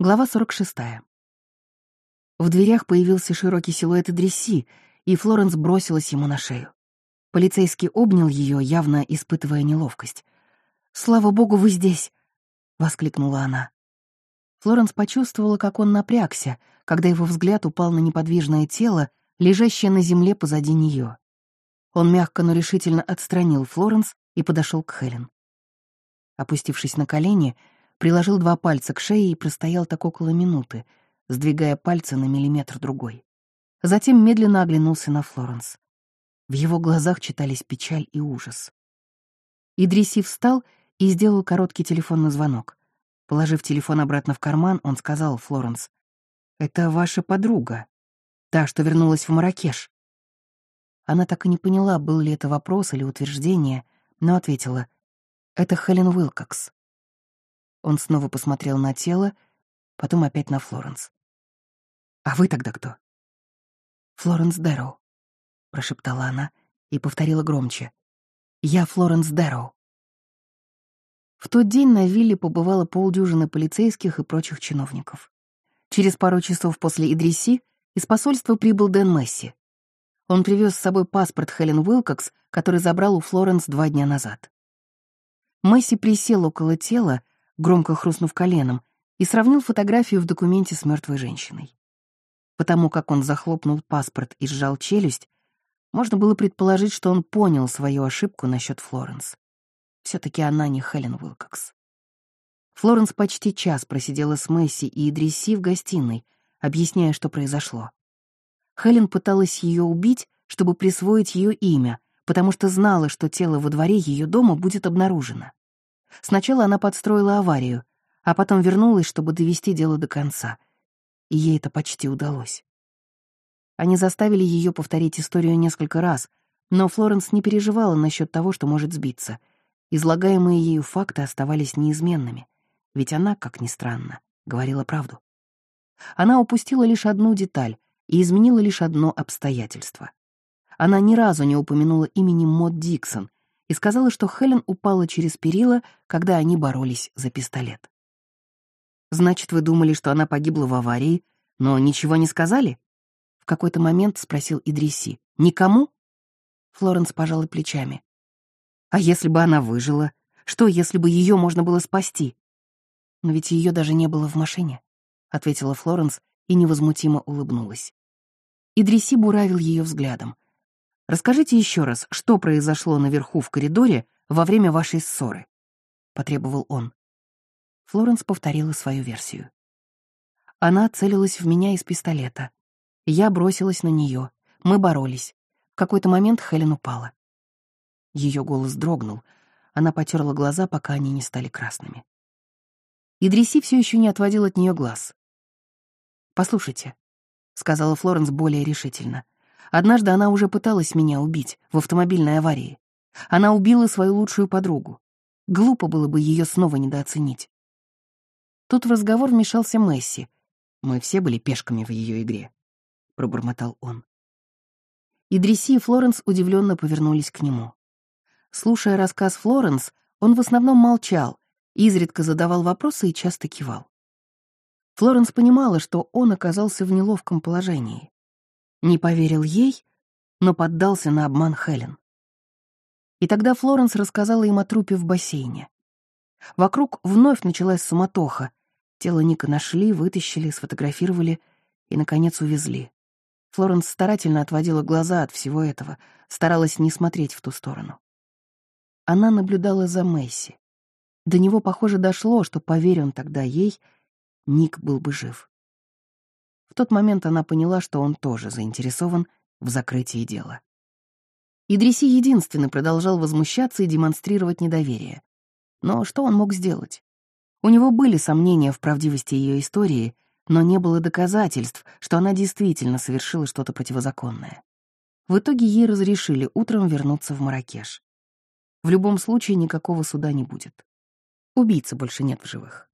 Глава 46. В дверях появился широкий силуэт Идриси, и Флоренс бросилась ему на шею. Полицейский обнял ее, явно испытывая неловкость. «Слава богу, вы здесь!» — воскликнула она. Флоренс почувствовала, как он напрягся, когда его взгляд упал на неподвижное тело, лежащее на земле позади нее. Он мягко, но решительно отстранил Флоренс и подошел к Хелен. Опустившись на колени, приложил два пальца к шее и простоял так около минуты, сдвигая пальцы на миллиметр другой. Затем медленно оглянулся на Флоренс. В его глазах читались печаль и ужас. Идриси встал и сделал короткий телефонный звонок. Положив телефон обратно в карман, он сказал Флоренс, «Это ваша подруга, та, что вернулась в Маракеш». Она так и не поняла, был ли это вопрос или утверждение, но ответила, «Это Хелен Уилкокс». Он снова посмотрел на тело, потом опять на Флоренс. «А вы тогда кто?» «Флоренс Дэрроу», — прошептала она и повторила громче. «Я Флоренс Дэрроу». В тот день на вилле побывало полдюжины полицейских и прочих чиновников. Через пару часов после Идриси из посольства прибыл Дэн Месси. Он привез с собой паспорт Хелен Уилкокс, который забрал у Флоренс два дня назад. Месси присел около тела, громко хрустнув коленом, и сравнил фотографию в документе с мертвой женщиной. Потому как он захлопнул паспорт и сжал челюсть, можно было предположить, что он понял свою ошибку насчет Флоренс. все таки она не Хелен Уилкокс. Флоренс почти час просидела с Месси и Идриси в гостиной, объясняя, что произошло. Хелен пыталась ее убить, чтобы присвоить ее имя, потому что знала, что тело во дворе ее дома будет обнаружено. Сначала она подстроила аварию, а потом вернулась, чтобы довести дело до конца. И ей это почти удалось. Они заставили ее повторить историю несколько раз, но Флоренс не переживала насчет того, что может сбиться. Излагаемые ею факты оставались неизменными, ведь она, как ни странно, говорила правду. Она упустила лишь одну деталь и изменила лишь одно обстоятельство. Она ни разу не упомянула имени Мод Диксон, и сказала, что Хелен упала через перила, когда они боролись за пистолет. «Значит, вы думали, что она погибла в аварии, но ничего не сказали?» В какой-то момент спросил Идриси. «Никому?» Флоренс пожала плечами. «А если бы она выжила? Что, если бы ее можно было спасти?» «Но ведь ее даже не было в машине», — ответила Флоренс и невозмутимо улыбнулась. Идриси буравил ее взглядом. Расскажите еще раз, что произошло наверху в коридоре во время вашей ссоры?» — потребовал он. Флоренс повторила свою версию. Она целилась в меня из пистолета. Я бросилась на нее. Мы боролись. В какой-то момент Хелен упала. Ее голос дрогнул. Она потерла глаза, пока они не стали красными. Идриси все еще не отводил от нее глаз. «Послушайте», — сказала Флоренс более решительно, Однажды она уже пыталась меня убить в автомобильной аварии. Она убила свою лучшую подругу. Глупо было бы ее снова недооценить. Тут в разговор вмешался Месси. Мы все были пешками в ее игре, — пробормотал он. Идриси и Флоренс удивленно повернулись к нему. Слушая рассказ Флоренс, он в основном молчал, изредка задавал вопросы и часто кивал. Флоренс понимала, что он оказался в неловком положении. Не поверил ей, но поддался на обман Хелен. И тогда Флоренс рассказала им о трупе в бассейне. Вокруг вновь началась суматоха. Тело Ника нашли, вытащили, сфотографировали и, наконец, увезли. Флоренс старательно отводила глаза от всего этого, старалась не смотреть в ту сторону. Она наблюдала за Месси. До него, похоже, дошло, что, поверь он тогда ей, Ник был бы жив. В тот момент она поняла, что он тоже заинтересован в закрытии дела. Идриси единственный продолжал возмущаться и демонстрировать недоверие. Но что он мог сделать? У него были сомнения в правдивости ее истории, но не было доказательств, что она действительно совершила что-то противозаконное. В итоге ей разрешили утром вернуться в Маракеш. В любом случае никакого суда не будет. Убийцы больше нет в живых.